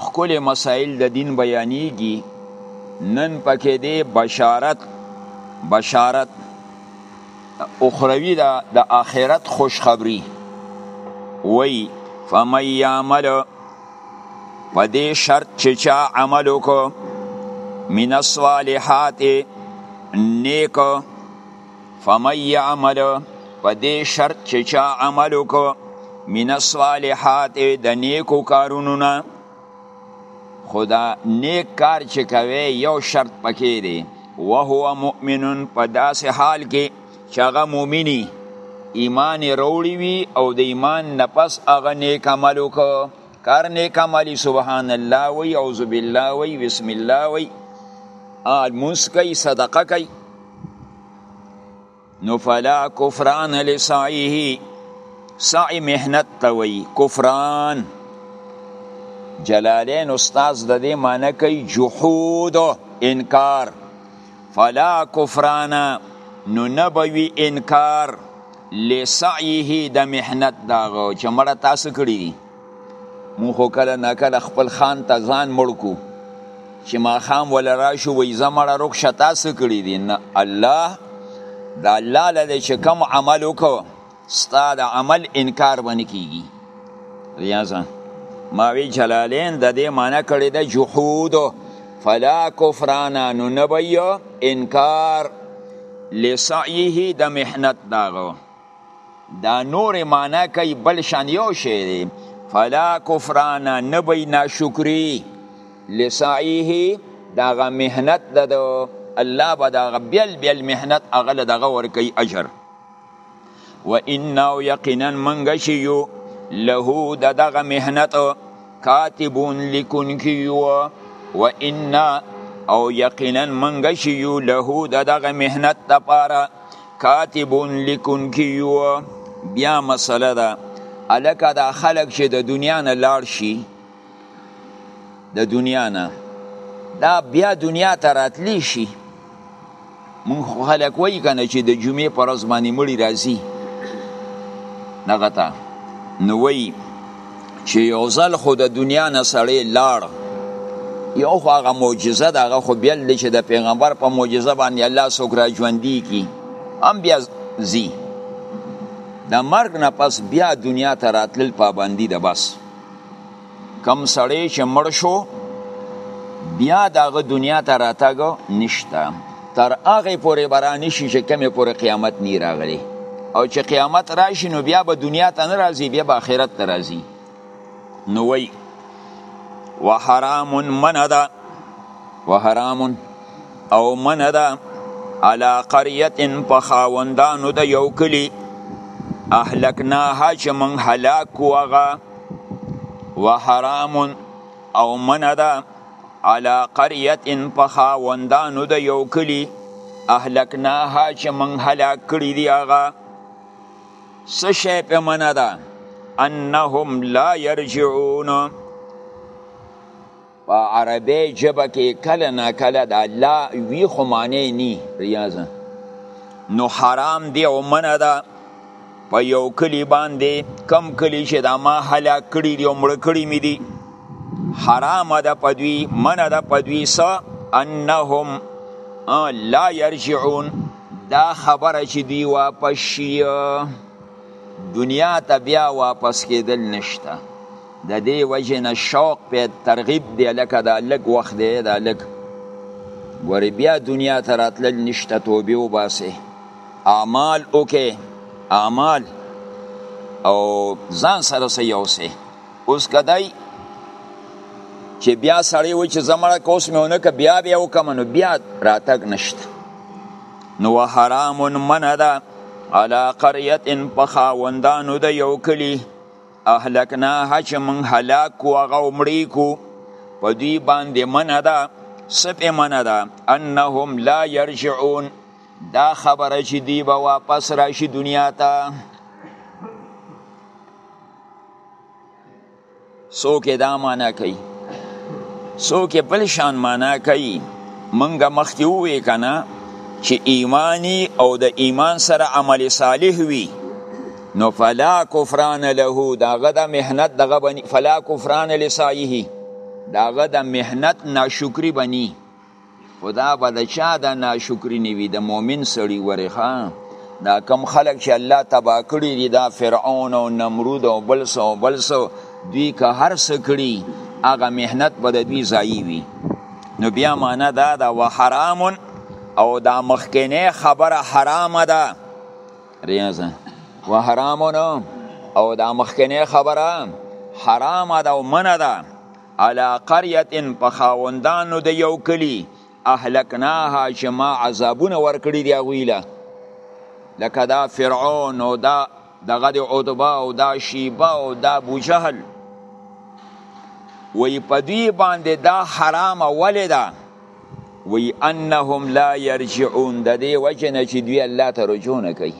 خکل مسائل د دین بیانیږي نن پکې دی بشارت بشارت اخروی دا د آخرت خوشخبری وی فمن یعمل په دې شرط چې چا عمل وکړو من الصالحات نیک فمن يعمل په دې شرط چې چا عمل وکړو من الصالحات د نیکو کارونو نه خدا نیک کار چې کوي یو شرط پکې دی وهو مؤمن په داسې حال کې چې هغه مؤمنی ایمان روړی وي او د ایمان نه پس هغه نیک عمل وکړو کار نیک عمل سبحان الله وی اعوذ بالله وی بسم الله وی المنس کوي صدقه کوي نو فلا کفران لسعیه سعی مهنت ته وی کفران جلالین استاد د دې معنی کوي جحود انکار فلا کفران نو نبوي انکار لسعیه د مهنت داغه چې مړه تاسو کړی مونږ خو کله نه کله خپل خان ته ځان مړ کو چې ماښام ولا راشو وای زمړه رک شتا څه کړی دي نه الله دا الله لده چې کم عمل وکړو ستا د عمل انکار باندې کیږي ریاضه ما وی جلالین د دې معنی کړی د جحود فلا کفرانا نو نبیو انکار لسعیه د محنت داغو دا نور معنا کوي بل شان یو شی دی فلا کفران نه به ناشکری لسعیه دغه مهنت د الله به دغه بیل بیل مهنت هغه له دغه ورکوي اجر و انه یقینا منګه شي یو له دغه مهنت کاتبون لیکون کیو و ان او یقینا منګه شي یو له دغه مهنت لپاره کاتبون لیکونکی یو بیا مسله ده الکه دا خلک چې د دنیا نه لاړ شي د دنیا نه دا بیا دنیا ته راتلی شي مونږ خو خلک وایي که نه چې د جمعې پر ورځ باندې مړي راځي دغه ته نو وایي چې یو ځل خو د دنیا نه سړی لاړ یو خو هغه معجزه ده هغه خو بیل دی چې د پیغمبر په معجزه باندې الله څوک را ژوندي کړي هم بیا ځي د مرګ نه پس بیا دنیا ته راتلل پابندي ده بس کم سړی چې مړ شو بیا دغه دنیا ته راتګ نشته تر هغه پورې برانی شي چې کمه پورې قیامت نی راغلی او چې قیامت راشي نو بیا به دنیا ته نه راځي بیا به آخرت ته راځي نو وی وحرام من ده وحرام او من ده علا قریت په خاوندانو د یو کلی اهلکناها چې من هلاک وغه وحرام او من ده علا قریت ان پخاوندانو د یو کلی اهلکناها چې من هلاک کړی دی هغه څه شی په منه ده انهم لا یرجعون په عربی ژبه کې کله نا کله د لا وی خو معنی نی ریاضه نو حرام دی او منه ده په یو کلی باندې کم کلی چې دا ما هلاک کړي دي او مړ کړي مې دي حرام ده په دوی منع ده په دوی څه انهم لا یرجعون دا خبره چې دوی واپس شي دنیا ته بیا واپس کېدل نشته د دې وجه نه شوق په ترغیب دی لکه دا لږ وخت دی دا لږ ګورې بیا دنیا ته راتلل نشته توبې وباسې اعمال وکي اعمال او ځان سره سي یو سي اوس کدای چې بیا سړی و چې زمړه کوس مې ونه که بیا بیا وکم نو بیا راتګ نشته نو حرام منه ده علا قریت ان په خاوندانو د یو کلی اهلکناها چې موږ هلاک کو هغه مړی کو په دوی باندې منه ده سپې منه ده انهم لا یرجعون دا خبره چې دی به واپس راشي دنیا ته څوک دا معنا کوي څوک بل شان معنا کوي منګه مخکې ووې کنه چې ایمانی او د ایمان سره عمل صالح وي نو فلا کفران له داغه د مهنت دغه بني فلا کفران لسایه داغه د مهنت ناشکری بني خو دا به د چا د ناشکري نه وي د مؤمن سړي ورې ښه دا کم خلک چې الله تباه کړي دي دا فرعون او نمرود او بل څه او بل څه دوی که هر څه کړي هغه محنت به د دوی ځایي وي نو بیا معنا دا ده و حرام او دا مخکنه خبره حرام ده ریاضه و حرام او دا مخکنه خبره حرام ده او منه ده علا قريه په خاوندانو د یو کلی اهلکناها چې ما عذابونه ورکړي دی هغوی له لکه دا فرعون او دا دغه د عتبه او دا شیبه او دا ابو جهل وی په دوی باندې دا حرام ولې ده وی انهم لا يرجعون د دې وجه نه چې دوی الله ته رجوع نه کوي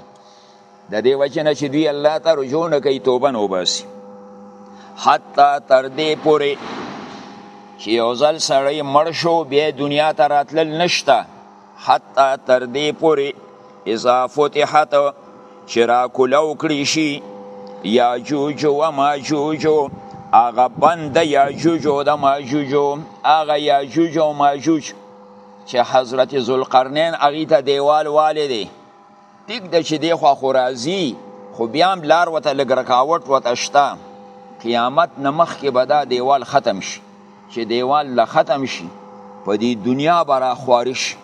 د دې وجه نه چې دوی الله ته رجوع نه کوي توبه نه وباسي حتی تر دې پورې چې یو ځل سړی مړ شو بیا دنیا ته راتلل نشته حتی تر دې پورې اذا فتحت چې راکولو کړی شي یاجوج و ماجوج هغه بند یاجوج او د ماجوج هغه یاجوج او ماجوج چې حضرت ذوالقرنین هغه ته دیوال والي دی ټیک د چې دی خوا خو راځي خو بیا هم لار وته لږ رکاوټ وته شته قیامت نه مخکې به دا دیوال ختم شي چې دیوال له ختم شي په دې دنیا به راخواري شي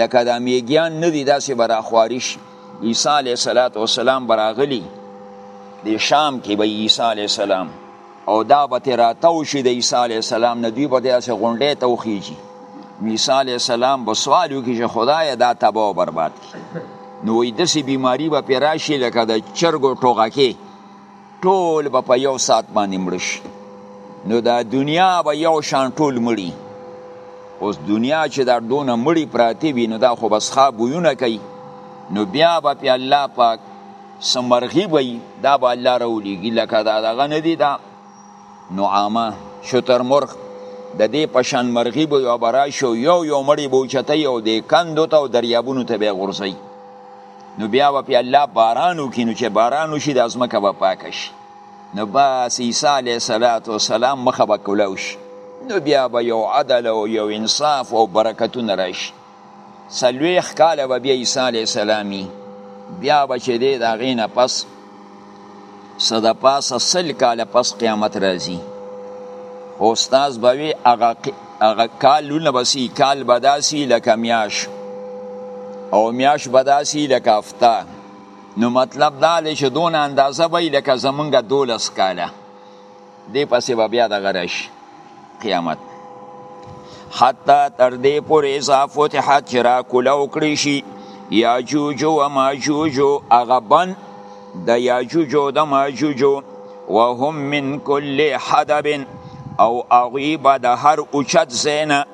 لکه دا میږیان نه دي داسې به راخواري شي عیسی علیه السلام به راغلي د شام کې به عیسی علیه السلام او دا به ترې راتاو شي د عیسی علیه السلام نه دوی به داسې غونډۍ ته وخیږي نو عیسی علیه السلام به سوال وکړي چې خدایه دا تباه او برباد کړي نو وایي داسې بیماري به پرې راشي لکه د چرګو ټوغکې ټول به په یو ساعت باندې مړه شي نو دا دنیا به یو شان ټول مړي اوس دنیا چې دا دونه مړي پراته وي نو دا خو بس خواب بویونه کوي نو بیا به پې الله پاک څه مرغي به وي دا به الله راولیږي لکه دا دغه نه دي دا نعامه شترمرغ د دې په شان مرغي به یو به راشي یو یو مړی به اوچتوي او دې کندو ته او دریابونو ته به یې غورځوي نو بیا به پې الله باران وکړي نو چې باران وشي دا ځمکه به پاکه شي نو بس عیسی علیه صلات وسلام مخه به کولاو شي نو بیا به یو عدل او یو انصاف او برکتونه راشي څلوېښت کاله به بیا عیسی علیه السلامي بیا به چې دی د هغې نه پس څه د پاسه سل کاله پس قیامت راځي خو استاذ به وي هغه کالونه به سي کال به داسي لکه میاش او میاش به داسي لکه هفته نو مطلب دا دی چې دونه اندازه به لکه زمونږ دولس کاله دې پسې به بیا دغه راشي قیامت حتی تر دې پورې اذا فتحت چې را کوله وکړی شي یاجوج و ماجوج هغه بند د یاجوج او د ماجوج وهم من کل حدب او هغوی به د هر اوچت ځای نه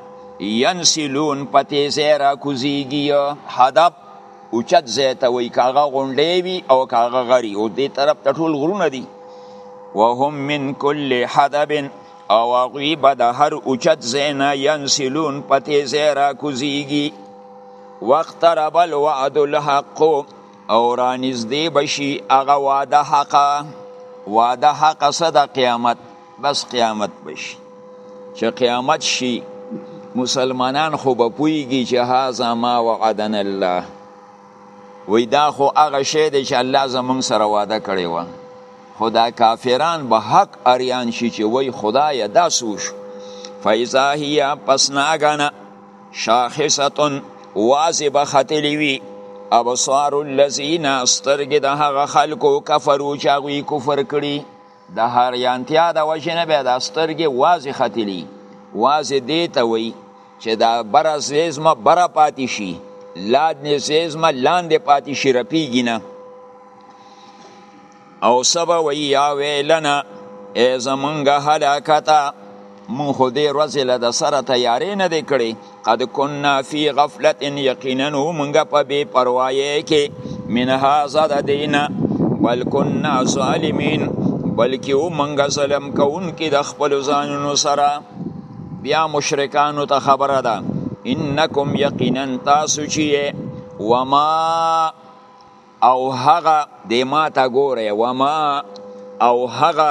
ینسلون په تیزی را کوزیږي حدب اوچت ځای ته وایي که هغه غونډی وي او که هغه غري او دې طرف ته ټول غرونه دي وهم من کل حدب او هغوی به د هر اوچت ځای نه ینسلون په تیزی راکوزیږي واقترب الوعد الحق او رانږدې به شي هغه وعده حقه وعده حقه څه د قیامت بس قیامت بشي چې قیامت شي مسلمانان خو به پوهیږي چې هاذا ما وعدنا الله وی دا خو هغه شی دی چې الله زمونږ سره وعده کړې وه خو دا کافران به حق اریان شي چې وی خدایه دا څه وشو فاذا هي پس ناګنه شاخصتن واضح به ختلی وي ابصار الذین سترګې د هغه خلکو کفرو چې هغوی کفر کړي د هریانتیا د وجې نه بیا د سترګې وازې ختلی وازې دې ته وایي چې دا بره زیزمه بره پاتې شي لاندې زیزمه لاندې پاتې شي رپیږي نه او سبا وایي یا ویلنا ای زمونږ هلاکته مون خو دې ورځې له د سره تیارې نه دی کړې قد کنا فی غفلت یقینا مونږه په بی پروايي کې من هاذا د دینه بل کنا ظالمین بلکې او مونږه ظلم کوونکې د خپل ځانونو سره بیا مشرکانو ته خبره ده انکم یقینا تاسو چې وما او هغه د ماته ګوره وما او هغه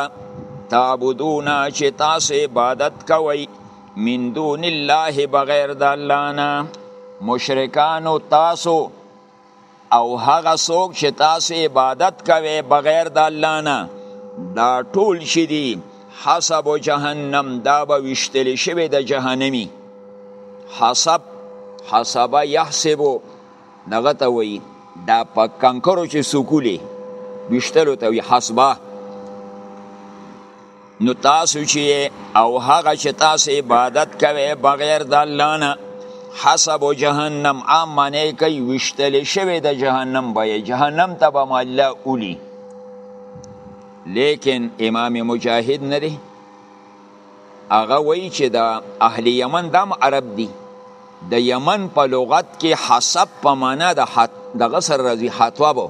تعبدون چې تاسو عبادت کوئ من دون الله بغیر د الله نه مشرکانو تاسو او هغه څوک چې تاسو عبادت کوي بغیر د الله نه دا ټول شي دي حسب جهنم دا به وشتل شوی د جهنمی حسب حسب یحسبو دغه ته وایي دا په کنکرو چې سکولي وشتلو ته وي حسبه نو تاسو چې او هغه چې تاسو عبادت کوي بغیر د الله نه حسب جهنم عام معنی کوي وشتل شوی د جهنم به جهنم ته به الله اولی لیکن امام مجاهد نه دی هغه وایي چې د اهل یمن دام عرب دي د یمن په لغت کې حسب په معنا د حت د غسر راځي حتوب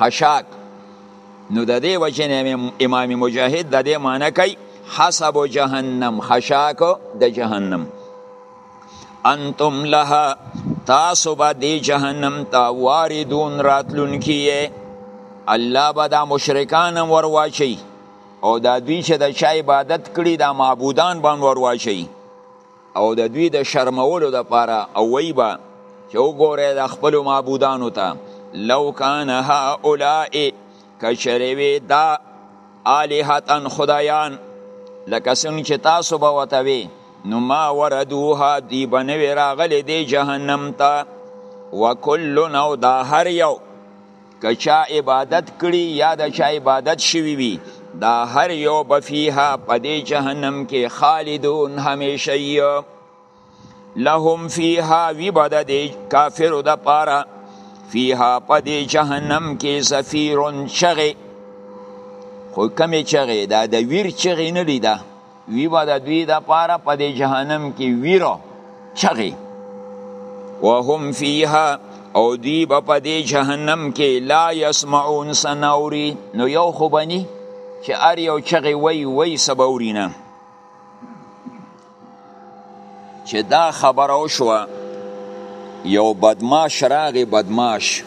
خشاک نو د دې وجه نه امام مجاهد د دې معنی کوي حسب جهنم خشاک د جهنم انتم لها تاسو به دی جهنم ته واردون راتلون کیه الله به دا مشرکان ورواچي او دا دوی چې د چا عبادت کړي دا معبودان باندې ورواچي او د دوی د شرمولو د پاره او وی با چې وګوره د خپل معبودانو ته لو کان هؤلاء کشروی دا الہتن خدایان لکه څنګه چې تاسو به وتوي نو ما وردوها دی بنوی راغلی دی جهنم ته وکل نو دا هر یو که چا عبادت کړي یا د چا عبادت شوي وي دا هر یو به فیها په دې جهنم کې خالدون همیشه لهم فیها وی به د دې کافرو دپاره فیها په دې جهنم کې زفیرون چغې خو کمې چغې دا د ویر چغې نه دي ده وی با د دوی د پاره په پا جهنم کې ویره چغې وهم فیها او دوی به په دې جهنم کې لا یسمعون سنوري نو یو خو بني چې ار یو چغې وای وای سبوري نه چې دا خبره وشوه یو بدماش راغی بدماش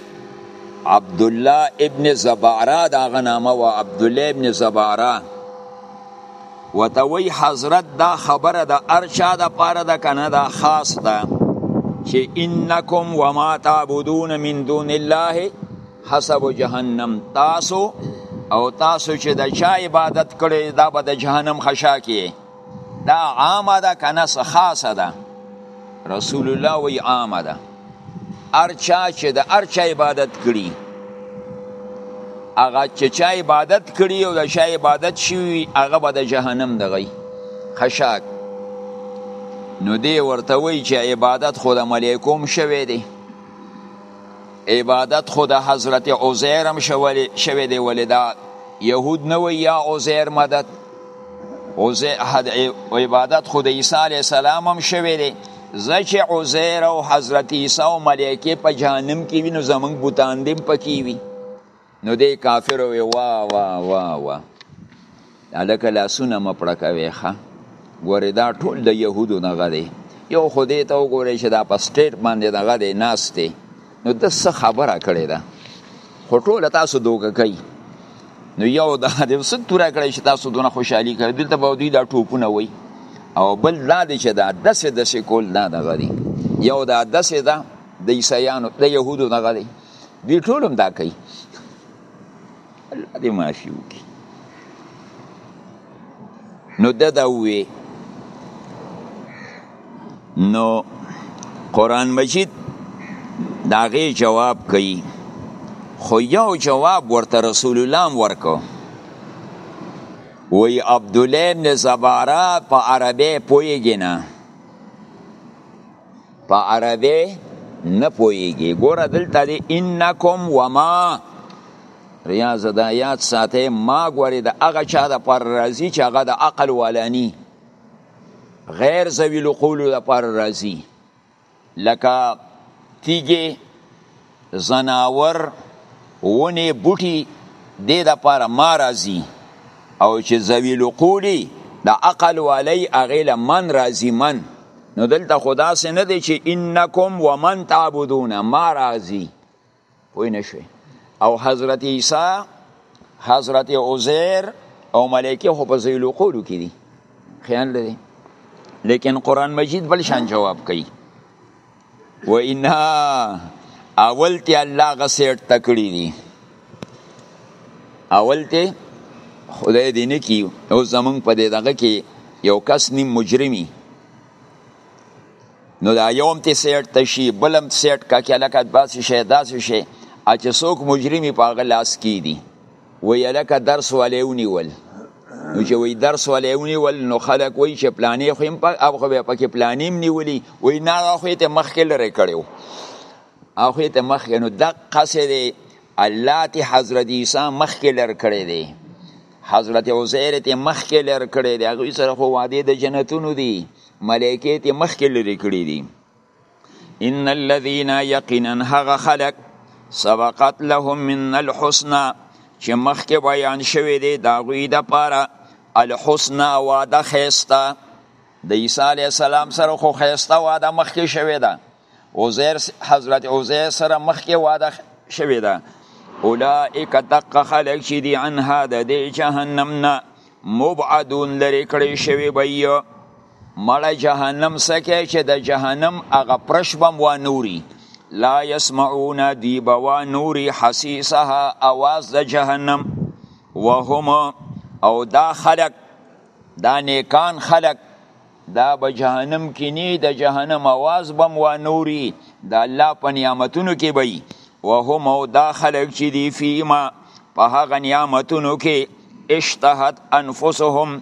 عبد الله ابن زبارا دا غنامه و عبد الله ابن زبارا وته وی حضرت دا خبره د ارشا د پاره ده کنه دا خاص ده چې انکم وما تعبدون من دون الله حسب جهنم تاسو او تاسو چې د چا عبادت کړي دا به د جهنم خشا کې دا عامه ده کنه خاصه ده رسول الله وی عامه ده ارچا چې د ارچا عبادت کړي هغه چې چا عبادت کړي او د چا عبادت شوي هغه به د جهنم دغی خشاک نو دی ورته وی چې عبادت خو د ملائکوم شوی دی عبادت خو د حضرت عزیر هم شوی دی ولې دا یهود نه وی یا عزیر مدد عبادت خو د عیسی علیه السلام هم شوی دی زه چې عزیر او حضرت عیسی او ملائکه په جهنم کې وي نو زمونږ بوتان دې پکې وي نو دې کافر وي وا وا وا وا الکه لاسونه م پړه کوي ښه ګورې دا ټول د یهودو دغه دی یو خو دې ته وګورئ چې دا په سټیټ باندې دغه دی ناست دی نو د څه خبره کړې ده خو ټول تاسو دوکه کوي نو یو د دې څه تور کړی چې تاسو دونه خوشحالي کوي دلته به دوی دا ټوپونه وای او بل دا دی چې دا دسه دسه کول نه دغه دی یو دا دسه ده د عیسایانو د يهودو دغه دی دوی ټول هم دا کوي الله دې معافي وکړي نو ده دا ووې نو قرآن مجید د هغې جواب کوي خو یو جواب ورته رسول الله هم ورکو وی عبدالله ابن زباره په عربی پویږي نه په عربی نه پوهیږي ګوره دلته دی انکم وما ریاض دا یاد ساته ما ګوره د هغه چا د پر راضی چې هغه د عقل والانی غیر ذوی القول د پر راضی لکه تیګه ځناور، ونې، بوټي دې لپاره ما راځي او چې ذوي لقولي د عقل والی هغې له من راځي من نو دلته خو داسې نه دی چې انکم ومن تعبدون ما راځي پوه نه شوې او حضرت عیسی حضرت عزیر او ملائکه خو په ذیلو قولو کې دي خیال لري لیکن قران مجید بل شان جواب کوي وینا اول ته الله غسیټ تکړی دی اول ته خدای دې نه کی او زمون په دې دغه کې یو کس نیم مجرمی نو دا یوم ته سیټ تشی بلم سیټ کا کې لکه داسې شی داسې شی چې څوک مجرمی په غلاس کی دی وی الکه درس ولې ونیول نو چې وی درس ولې ونیول نو خلک وی چې پلانې خو هم په او خو به پکې پلانې هم نیولی وی نه خو ته مخکې لري کړو او خو ته مخکې نو د قصې دی الله ته حضرت عیسی مخکې لر کړی دی حضرت عزیر ته مخکې لر کړی دی هغه سره خو وعده د جنتونو دی ملائکه ته مخکې لري کړی دی ان الذين يقينا هغه خلق سبقت لهم من الحسنى چې مخکې بیان شوی دی دا غوی د پاره الحسنى وعده خيستا د عیسی علی السلام سره خو خيستا وعده مخکې شوی ده عزیر حضرت عزیر سره مخکې وعده شوی ده اولئک دق خلق چې دی عنها د جهنم نه مبعدون لري کړی شوی بیا مړه جهنم سکه چې د جهنم هغه پرش بم و نوري لا يسمعون دی بوا نوري حسيسها اواز د جهنم وهم او دا خلق دا نیکان خلق دا به جهنم کې نه د جهنم اواز بم و نوري د الله په نعمتونو کې وي وهم او دا خلق چې دی فيما په هغه نعمتونو کې اشتهت انفسهم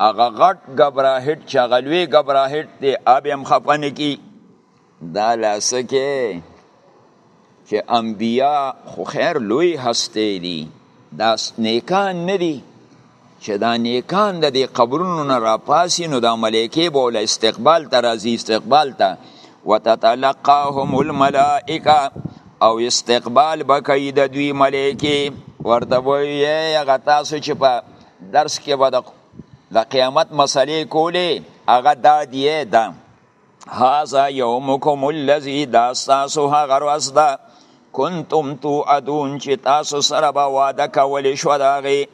هغه غټ ګبراهټ چې هغه لوی ګبراهټ دی اب هم خفه نه کی دا لاسکه چې انبیا خو خیر لوی هسته دي دا نیکان نه دي چې دا نیکان د دې قبرونو نه راپاسي نو دا ملایکې به ول استقبال ته راځي استقبال ته وتتلقاهم الملائکه او استقبال به کوي د دوی ملایکې ورته وایي هغه تاسو چې په درس کې به د د قیامت مسلې کولې هغه دا دی دا هاذا یومکم الذی دا تاسو هغه ورځ ده کنتم تو ادون چې تاسو سره به وعده کول شو داغه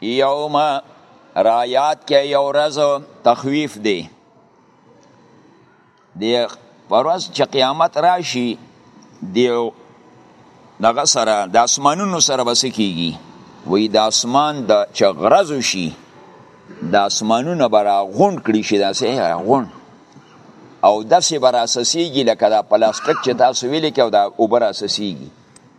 یوم رایات کې یو ورځ تخویف دی دی پرواز چې قیامت راشي دی دغه سره د اسمانونو سره بس کیږي وی د اسمان د چغرز شي د اسمانونو برا غون کړی شي داسې غون او داسې برا سسیږي لکه دا پلاستیک چې تاسو ویلې کې او دا اوبر اسسیږي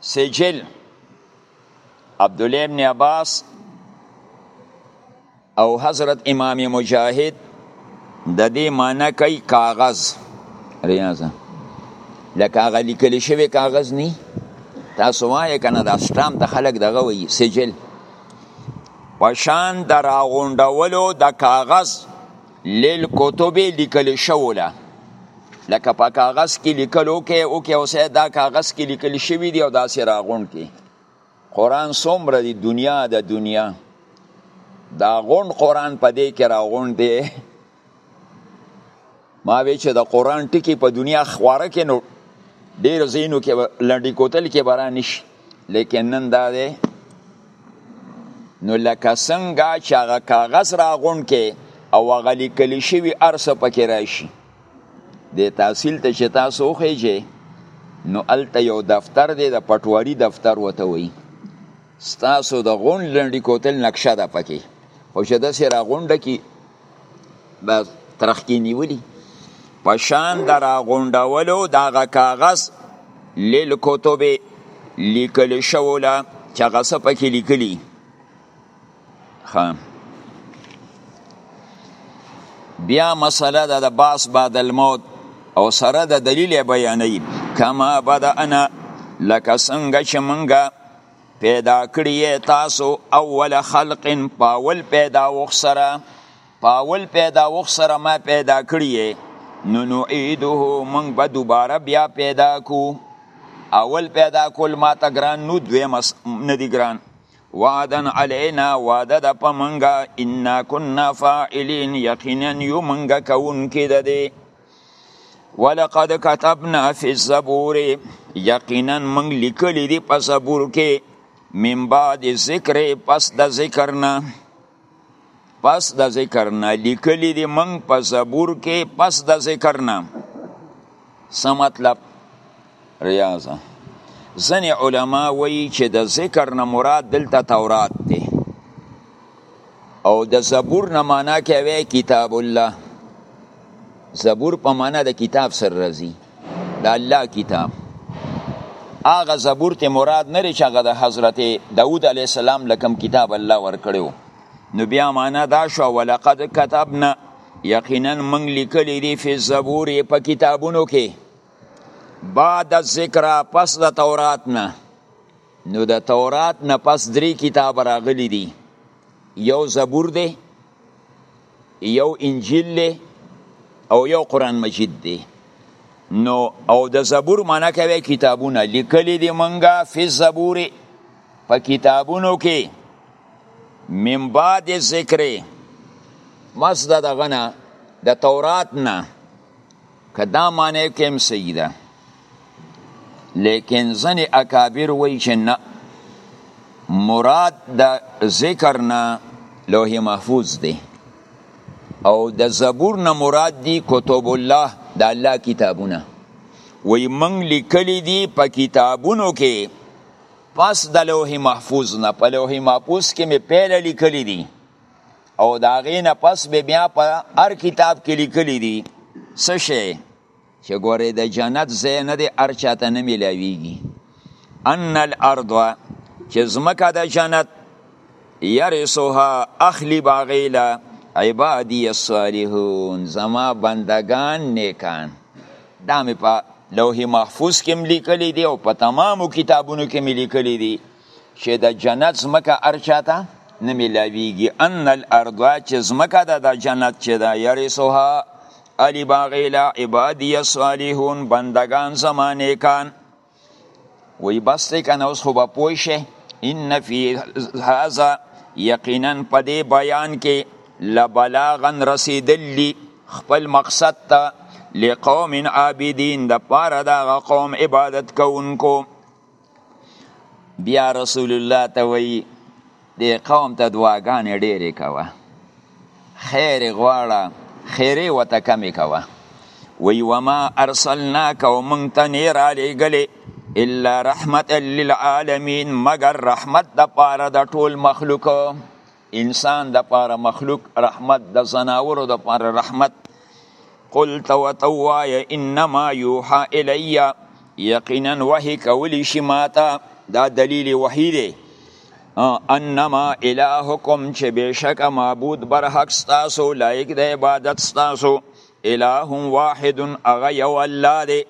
سجل عبد الله ابن عباس او حضرت امام مجاهد د دې معنی کوي کاغذ ریاضه لکه هغه لیکل شوی کاغذ نی تاسو وایې کنه دا سټام ته خلک دغه وایي سجل پشان د راغونډولو د کاغذ للکتب لیکل شوو له لکه په کاغذ کې لیکل وکې او کې اوسه دا کاغذ کې لیکل شوی دی او دا سره غون کې قران څومره دی دنیا د دنیا دا غون قران په دې کې راغون دی ما وی چې د قران ټکی په دنیا خواره کې نو ډیر زینو کې لنډی کوتل کې برانش لیکن نن دا دی نو لکه څنګه چې هغه کاغذ راغونډ کې او هغه لیکل شوي ارسه پکې راشي د تحصیل ته چې تاسو وخیږئ نو هلته یو دفتر دی د پټواري دفتر ورته وایي ستاسو د غونډ لنډي کوتل نقشه ده پکې خو چې داسې راغونډه کړي بس ترخکی نیولی پشان در غونډولو دا غا کاغذ لیل کتب لیکل شولا چا غصه پکی لیکلی خان بیا مسله ده د باس بعد الموت او سره د دلیل بیانې کما بدأنا لکه څنګه چې مونږه پیدا کړی تاسو اول خلق پاول پیدا وخسره پاول پیدا وخسره ما پیدا کړی نو نعیده من به دوباره بیا پیدا کو اول پیدا کول ما ته ګران نو دوی مس ندی ګران وعدن علینا وعده د پمنګا ان كنا فاعلین یقینا یو منګه کون کې ده ولقد كتبنا في الزبور یقینا من لیکلی دی په زبور کې من بعد ذکر پس د ذکر نه پس د ذکر نه لیکلی دی من په زبور کې پس د ذکر نه څه مطلب ریاضه ځنې علما وایي چې د ذکر نه مراد دلته تورات دی او د زبور نه معنا کوي کتاب الله زبور په معنا د کتاب سره راځي د الله کتاب هغه زبور ته مراد نه لري چې هغه د حضرت داوود علی السلام لکم کتاب الله ورکړو نو بیا معنا دا شو ولقد كتبنا یقینا من لیکلی دی فی الزبور په کتابونو کې بعد الذکر پس د تورات نه نو د تورات نه پس درې کتاب راغلي دي یو زبور دی یو انجیل دی او یو قران مجید دی نو او د زبور معنی کوي کتابونه لیکلي دي منګه فی زبور په کتابونو کې من بعد ذکر مس دغه نه د تورات نه که دا معنی کې هم صحیح ده لیکن ځنې اکابر وایي چې نه مراد د ذکر نه لوح محفوظ دی او د زبور نه مراد دی کتب الله د الله کتابونه وی من لیکلی دی په کتابونو کې پس د لوح محفوظ نه په لوح محفوظ کې می پیل لیکلی دی او د هغې نه پس به بیا په هر کتاب کې لیکلی دي څه شی چې ګورې د جنت ځای نه دی هر چاته نه میلاویږي ان الارض چې ځمکه د جنت یرسوها اخلی باغیلا عبادی الصالحون زما بندگان نیکان دا مې په لوح محفوظ کې لیکلي دي او په تمامو کتابونو کې مې لیکلي دي چې د جنت زمکه ارچاته نه ملاویږي ان الارض چې زمکه ده د جنت چې ده یرسوها علی باغیلا عبادی الصالحون بندگان زمانه کان وی بس ته کنه اوس خو به پوه شي ان فی هذا یقینا په دې بیان کې لبلاغا رسیدلی خپل مقصد ته لقوم عابدین د پاره دا قوم عبادت کوونکو بیا رسول الله ته وی دی قوم ته دعاګانې ډېرې کوه خیر غواړه خیرې وته کمې کوه وی وما ارسلناک او مونږ ته نه را لېږلې الا رحمت للعالمین مگر رحمت د پاره د ټول مخلوق انسان د پاره مخلوق رحمت د زناورو د پاره رحمت قل توتوایا انما یوحا الیا یقینا وحی کولی شي ماته دا دلیل وحی دی انما الهکم چې بشک معبود بر حق تاسو لایق د عبادت تاسو اله واحد اغه یو الله دی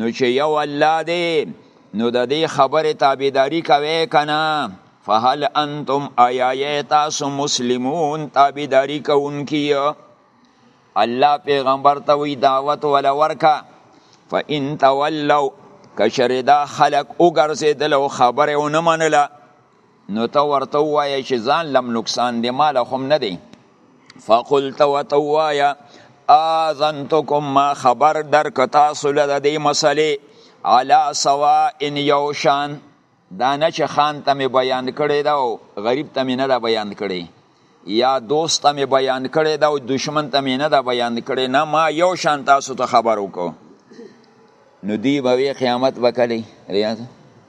نو چې یو الله دی نو د دې خبرې تابعداري کوي کنه فهل انتم آیای تاسو مسلمون تابعداري کوونکی الله پیغمبر ته وی دعوت ولا ورکا فان تولوا کشردا خلق وګرځیدل او خبره ونه منله نو ته ورته وایه چې ځان لم نقصان دی مال هم نه دی فقل ته ورته وایه اذنتکم ما خبر درک تاسو له دې مسلې علا سوا ان یو شان دا نه چې خان ته مې بیان کړی دا او غریب ته مې نه دا بیان کړی یا دوست ته مې بیان کړی دا او دشمن ته مې نه دا بیان کړی نه ما یو شان تاسو ته خبر وکړو نو دی به وی قیامت وکړي ریاض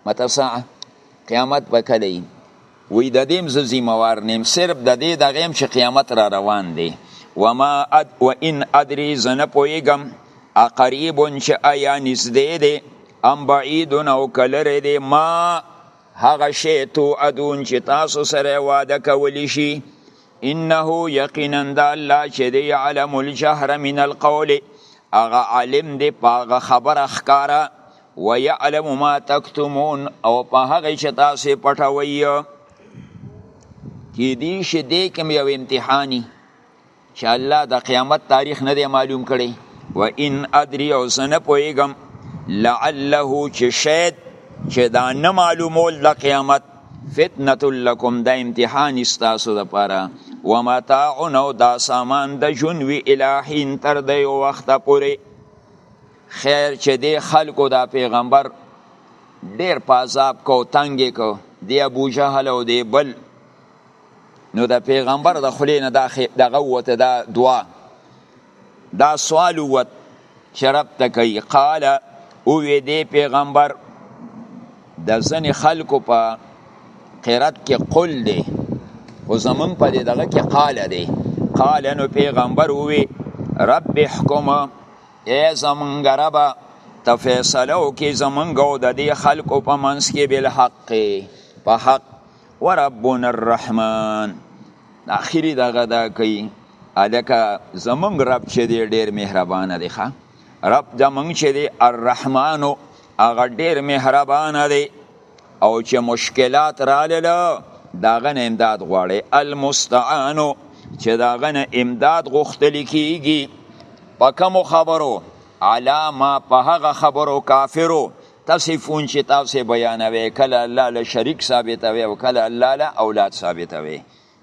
متى ساعه قیامت وکړي وی د دې مز ذمہوار نیم صرف د دې د غیم چې قیامت را روان دی وما اد وان ادري زنه پویګم اقریب چې آیا نږدې دی ام بعید او کلر دی ما هغه شی تو ادون چې تاسو سره واده کولی شي انه یقینا د الله چې دی علم الجهر من القول هغه عالم دی په هغه خبره ښکاره ويعلم ما تکتمون او په هغه چې تاسو پټوي کې دې شي دې کوم یو امتحاني چې الله د قیامت تاریخ نه دی معلوم کړي و ان ادري او زنه پويګم لعله چې شاید چې دا نه معلومول د قیامت فتنه لکم دا امتحان استاسو د پاره و متاع نو دا سامان د جون وی الہین تر دی وخت پورې خیر چې دی خلکو دا پیغمبر ډیر پازاب کو تنګې کو دی ابو جهل او دی بل نو د پیغمبر د خلی نه دا دغه وته دا دعا دا سوال وت چې رب ته کوي قال او وی دی پیغمبر د ځنې خلکو په قرت کې قل دی خو زمونږ په دې دغه کې قال دی قال نو پیغمبر وی رب احکم ای زمونږ ربه ته فیصله وکړي زمونږ او د دې خلکو په منځ کې بالحق په حق وربنا الرحمن اخیری دغه دا کوي الکه زمونږ رب چې دی ډیر مهربان دی ښا رب زمونږ چې دی الرحمن هغه ډیر مهربان دی او چې مشکلات رااله داغه نه امداد غواړي المستعان چې داغه نه امداد غوښتل کیږي په کوم خبرو علا ما په هغه خبرو کافرو تصفون چې تاسو بیانوي کله الله له شریک ثابتوي او کله الله له اولاد ثابتوي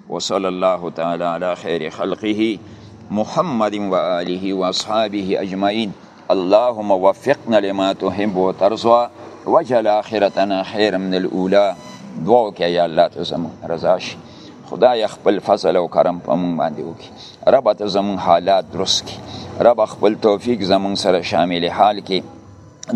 وصلی الله تعالی علی خیر خلقه محمد و آله و اصحابه اجمعین اللهم وفقنا لما تحب وترضى وجل آخرتنا خیر من الاولى دعا وکړه یا الله ته زمو رضا شي خدای خپل فضل او کرم په مونږ باندې وکړي رب ته زمون حالات درست کړي رب خپل توفیق زمون سره شامل حال کړي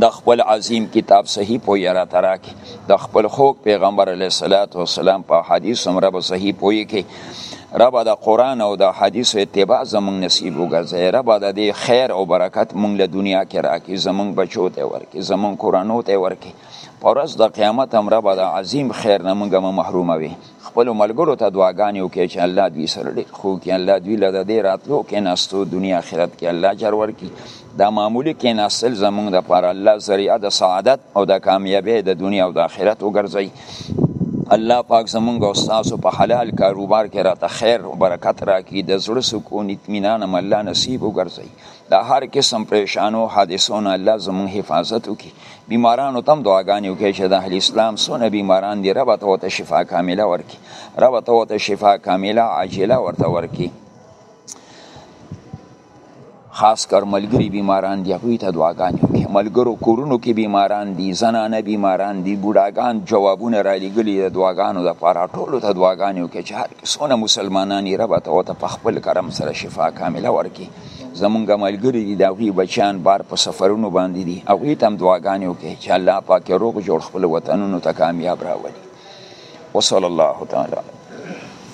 د خپل عظیم کتاب صحیح پوی را ترا کې د خپل خوک پیغمبر علیه الصلاۃ والسلام په حدیث هم رب صحیح پوی کې رب د قران او د حدیث اتباع زمون نصیب وګرځي رب د دې خیر او برکت مونږ له دنیا کې راکې زمون بچو ته ورکې زمون قرانو ته ورکې پرز د قیامت هم رب د عظیم خیر نه مونږه محروموي خپل ملګرو ته دعاګانې وکړي چې الله دوی سره ډېر خو کې الله دوی له دې راتلو کې ناستو دنیا آخرت کې الله جر ورکړي دا معمولی کې ناستل زمونږ د پر الله ذریعہ د سعادت او د کامیابی د دنیا او د آخرت وګرځي الله پاک زمونږ او تاسو په حلال کاروبار کې راته خیر او برکت راکړي د زړه سکون اطمینان هم الله نصیب وګرځي د هر قسم پریشانو حادثو نه الله زموږ حفاظت وکړي بیمارانو تم دعاګانې وکړي چې د اهل اسلام څونه بیماران دي رب ته ورته شفا کامله ورکړي رب ته ورته شفا کامله عاجله ورته ورکړي خاص کر ملګری بیماران دي هغوی ته دعاګانې وکړي ملګرو کورونو کې بیماران دي زنانه بیماران دي بوډاګان جوابونه را لېږلي د دعاګانو دپاره ټولو ته دعاګانې وکړي چې هر څونه مسلمانان یې رب ته ورته په خپل کرم سره شفا کامله ورکړي زمونږ ملګری دي دا غوی بچان بار په سفرونو باندې دي او غوی تم دعاګانې وکړي چې الله پاک روغ جوړ خپل وطنونو ته کامیاب راولي وصلی الله تعالی